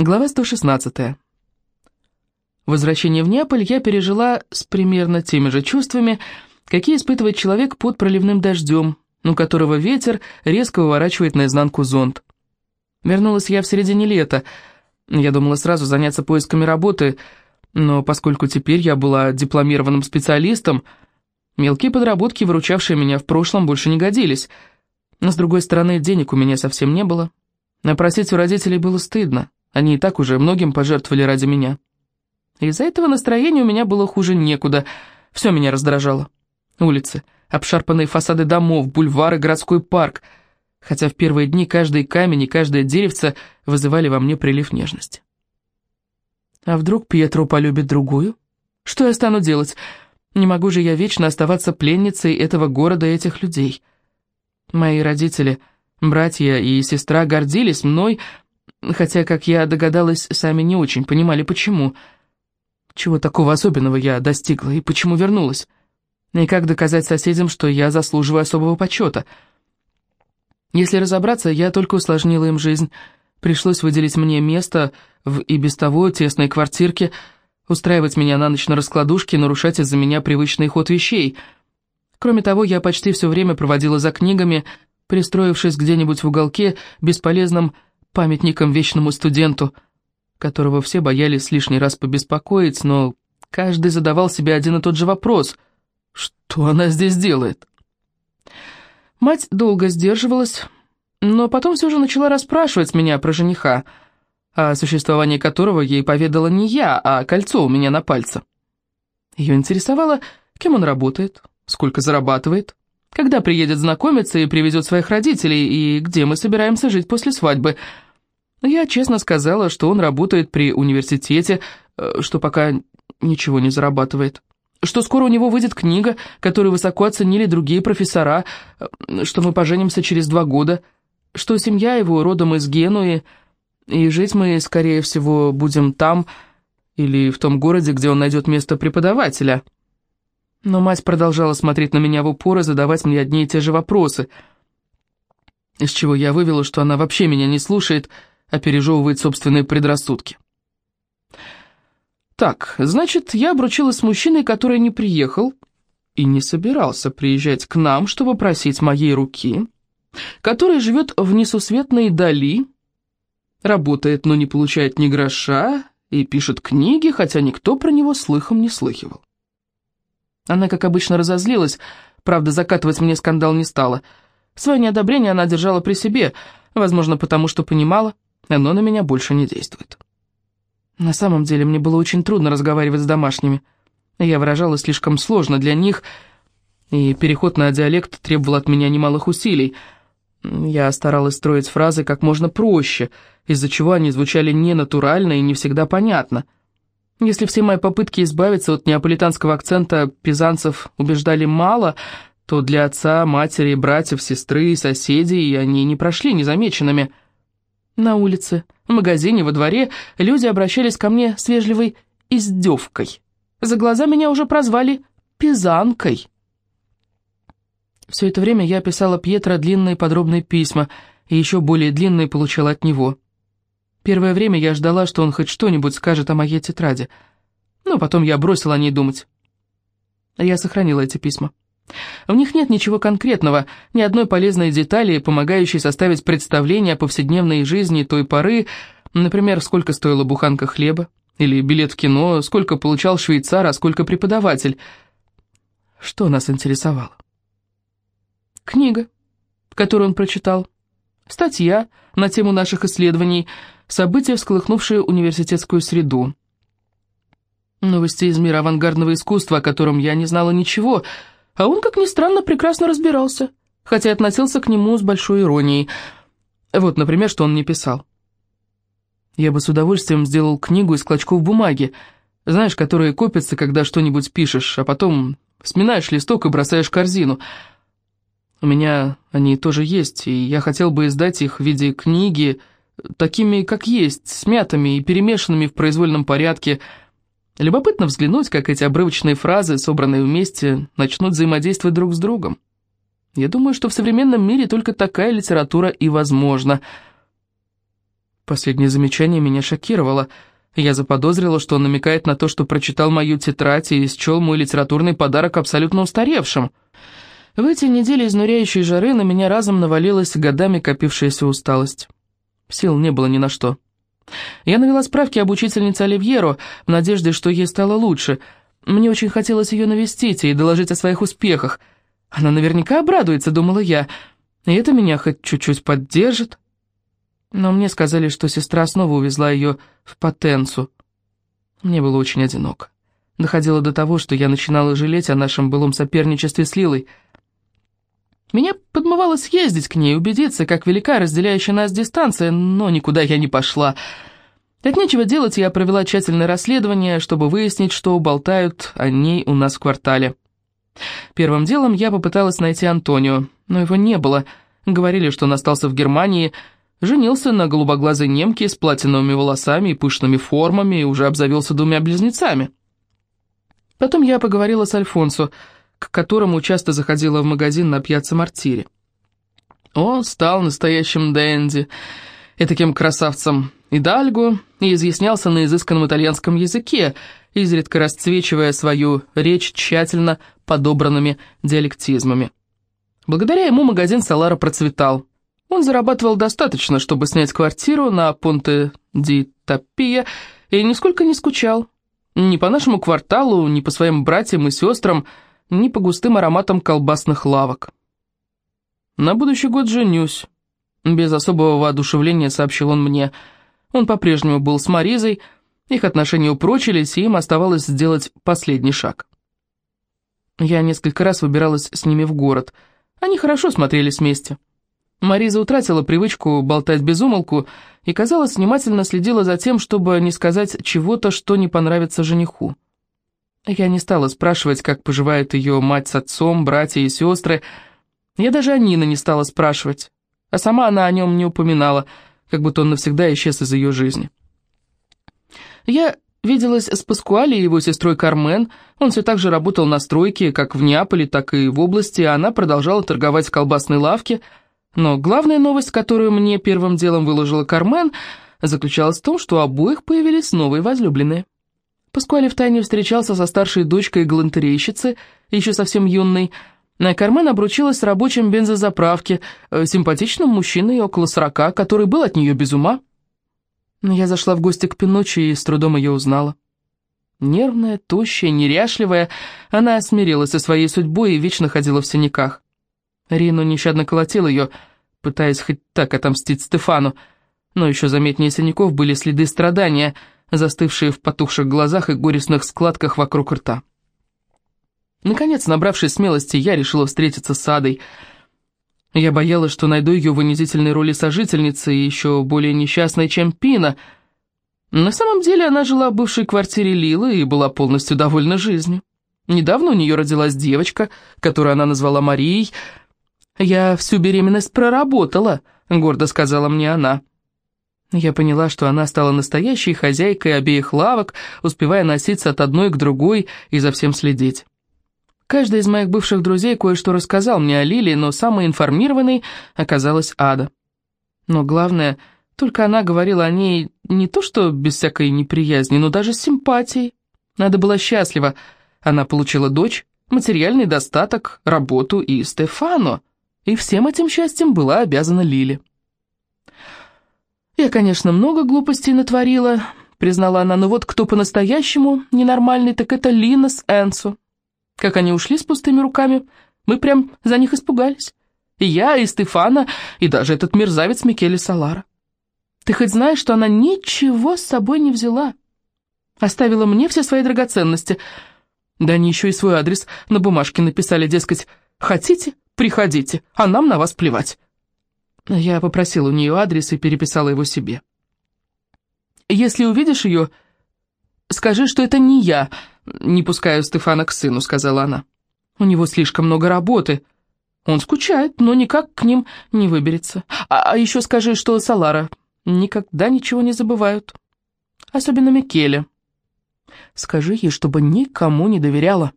Глава 116. Возвращение в Неаполь я пережила с примерно теми же чувствами, какие испытывает человек под проливным дождем, у которого ветер резко выворачивает наизнанку зонт. Вернулась я в середине лета. Я думала сразу заняться поисками работы, но поскольку теперь я была дипломированным специалистом, мелкие подработки, выручавшие меня в прошлом, больше не годились. Но, с другой стороны, денег у меня совсем не было. Напросить у родителей было стыдно. Они и так уже многим пожертвовали ради меня. Из-за этого настроение у меня было хуже некуда. Все меня раздражало. Улицы, обшарпанные фасады домов, бульвары, городской парк. Хотя в первые дни каждый камень и каждое деревце вызывали во мне прилив нежности. А вдруг Пьетро полюбит другую? Что я стану делать? Не могу же я вечно оставаться пленницей этого города и этих людей. Мои родители, братья и сестра гордились мной, хотя, как я догадалась, сами не очень понимали, почему. Чего такого особенного я достигла и почему вернулась? И как доказать соседям, что я заслуживаю особого почета? Если разобраться, я только усложнила им жизнь. Пришлось выделить мне место в и без того тесной квартирке, устраивать меня на ночь на раскладушке, нарушать из-за меня привычный ход вещей. Кроме того, я почти все время проводила за книгами, пристроившись где-нибудь в уголке, бесполезным памятником вечному студенту, которого все боялись лишний раз побеспокоить, но каждый задавал себе один и тот же вопрос — что она здесь делает? Мать долго сдерживалась, но потом все же начала расспрашивать меня про жениха, о существовании которого ей поведала не я, а кольцо у меня на пальце. Ее интересовало, кем он работает, сколько зарабатывает, когда приедет знакомиться и привезет своих родителей, и где мы собираемся жить после свадьбы – я честно сказала, что он работает при университете, э, что пока ничего не зарабатывает. Что скоро у него выйдет книга, которую высоко оценили другие профессора, э, что мы поженимся через два года, что семья его родом из Генуи, и жить мы, скорее всего, будем там или в том городе, где он найдет место преподавателя. Но мать продолжала смотреть на меня в упор и задавать мне одни и те же вопросы, из чего я вывела, что она вообще меня не слушает, — а собственные предрассудки. Так, значит, я обручилась с мужчиной, который не приехал и не собирался приезжать к нам, чтобы просить моей руки, который живет в несусветной дали, работает, но не получает ни гроша, и пишет книги, хотя никто про него слыхом не слыхивал. Она, как обычно, разозлилась, правда, закатывать мне скандал не стала. Свое неодобрение она держала при себе, возможно, потому что понимала, оно на меня больше не действует. На самом деле мне было очень трудно разговаривать с домашними. Я выражалась слишком сложно для них, и переход на диалект требовал от меня немалых усилий. Я старалась строить фразы как можно проще, из-за чего они звучали ненатурально и не всегда понятно. Если все мои попытки избавиться от неаполитанского акцента пизанцев убеждали мало, то для отца, матери, братьев, сестры и соседей они не прошли незамеченными – на улице, в магазине, во дворе люди обращались ко мне с вежливой издевкой. За глаза меня уже прозвали «пизанкой». Все это время я писала Пьетро длинные подробные письма, и еще более длинные получала от него. Первое время я ждала, что он хоть что-нибудь скажет о моей тетради, но потом я бросила о ней думать. Я сохранила эти письма. В них нет ничего конкретного, ни одной полезной детали, помогающей составить представление о повседневной жизни той поры, например, сколько стоила буханка хлеба, или билет в кино, сколько получал швейцар, а сколько преподаватель. Что нас интересовало? Книга, которую он прочитал, статья на тему наших исследований, события, всколыхнувшие университетскую среду. Новости из мира авангардного искусства, о котором я не знала ничего — а он, как ни странно, прекрасно разбирался, хотя относился к нему с большой иронией. Вот, например, что он мне писал. Я бы с удовольствием сделал книгу из клочков бумаги, знаешь, которые копятся, когда что-нибудь пишешь, а потом сминаешь листок и бросаешь корзину. У меня они тоже есть, и я хотел бы издать их в виде книги, такими, как есть, смятыми и перемешанными в произвольном порядке, Любопытно взглянуть, как эти обрывочные фразы, собранные вместе, начнут взаимодействовать друг с другом. Я думаю, что в современном мире только такая литература и возможна. Последнее замечание меня шокировало. Я заподозрила, что он намекает на то, что прочитал мою тетрадь и счел мой литературный подарок абсолютно устаревшим. В эти недели изнуряющей жары на меня разом навалилась годами копившаяся усталость. Сил не было ни на что. Я навела справки об учительнице Оливьеру в надежде, что ей стало лучше. Мне очень хотелось ее навестить и доложить о своих успехах. Она наверняка обрадуется, думала я, и это меня хоть чуть-чуть поддержит. Но мне сказали, что сестра снова увезла ее в Потенцу. Мне было очень одиноко. Доходило до того, что я начинала жалеть о нашем былом соперничестве с Лилой — меня подмывало съездить к ней, убедиться, как велика разделяющая нас дистанция, но никуда я не пошла. От нечего делать, я провела тщательное расследование, чтобы выяснить, что болтают о ней у нас в квартале. Первым делом я попыталась найти Антонио, но его не было. Говорили, что он остался в Германии, женился на голубоглазой немке с платиновыми волосами и пышными формами и уже обзавелся двумя близнецами. Потом я поговорила с Альфонсо, к которому часто заходила в магазин на пьяце Мартире. Он стал настоящим Дэнди, и таким красавцем Идальго, и изъяснялся на изысканном итальянском языке, изредка расцвечивая свою речь тщательно подобранными диалектизмами. Благодаря ему магазин Салара процветал. Он зарабатывал достаточно, чтобы снять квартиру на Понте-ди-Тапия, и нисколько не скучал. Ни по нашему кварталу, ни по своим братьям и сестрам – ни по густым ароматам колбасных лавок. «На будущий год женюсь», — без особого воодушевления сообщил он мне. Он по-прежнему был с Маризой, их отношения упрочились, и им оставалось сделать последний шаг. Я несколько раз выбиралась с ними в город. Они хорошо смотрелись вместе. Мариза утратила привычку болтать без умолку и, казалось, внимательно следила за тем, чтобы не сказать чего-то, что не понравится жениху. Я не стала спрашивать, как поживают ее мать с отцом, братья и сестры. Я даже о Нино не стала спрашивать. А сама она о нем не упоминала, как будто он навсегда исчез из ее жизни. Я виделась с Паскуали и его сестрой Кармен. Он все так же работал на стройке, как в Неаполе, так и в области, а она продолжала торговать в колбасной лавке. Но главная новость, которую мне первым делом выложила Кармен, заключалась в том, что у обоих появились новые возлюбленные. Паскуале втайне встречался со старшей дочкой галантерейщицы, еще совсем юной. Кармен обручилась с рабочим бензозаправки, э, симпатичным мужчиной около сорока, который был от нее без ума. Я зашла в гости к Пиночи и с трудом ее узнала. Нервная, тощая, неряшливая, она смирилась со своей судьбой и вечно ходила в синяках. Рину нещадно колотил ее, пытаясь хоть так отомстить Стефану, но еще заметнее синяков были следы страдания — застывшие в потухших глазах и горестных складках вокруг рта. Наконец, набравшись смелости, я решила встретиться с Адой. Я боялась, что найду ее в унизительной роли сожительницы и еще более несчастной, чем Пина. На самом деле она жила в бывшей квартире Лилы и была полностью довольна жизнью. Недавно у нее родилась девочка, которую она назвала Марией. «Я всю беременность проработала», — гордо сказала мне она. Я поняла, что она стала настоящей хозяйкой обеих лавок, успевая носиться от одной к другой и за всем следить. Каждый из моих бывших друзей кое-что рассказал мне о Лилии, но самой информированной оказалась Ада. Но главное, только она говорила о ней не то что без всякой неприязни, но даже с симпатией. Надо была счастлива. Она получила дочь, материальный достаток, работу и Стефано, и всем этим счастьем была обязана Лиле. «Я, конечно, много глупостей натворила», — признала она, «но вот кто по-настоящему ненормальный, так это Лина с Энсо. Как они ушли с пустыми руками, мы прям за них испугались. И я, и Стефана, и даже этот мерзавец Микеле Салара. Ты хоть знаешь, что она ничего с собой не взяла? Оставила мне все свои драгоценности. Да они еще и свой адрес на бумажке написали, дескать, «Хотите, приходите, а нам на вас плевать». Я попросил у нее адрес и переписала его себе. «Если увидишь ее, скажи, что это не я, не пускаю Стефана к сыну», — сказала она. «У него слишком много работы. Он скучает, но никак к ним не выберется. А, а еще скажи, что Салара никогда ничего не забывают. Особенно Микеле. Скажи ей, чтобы никому не доверяла».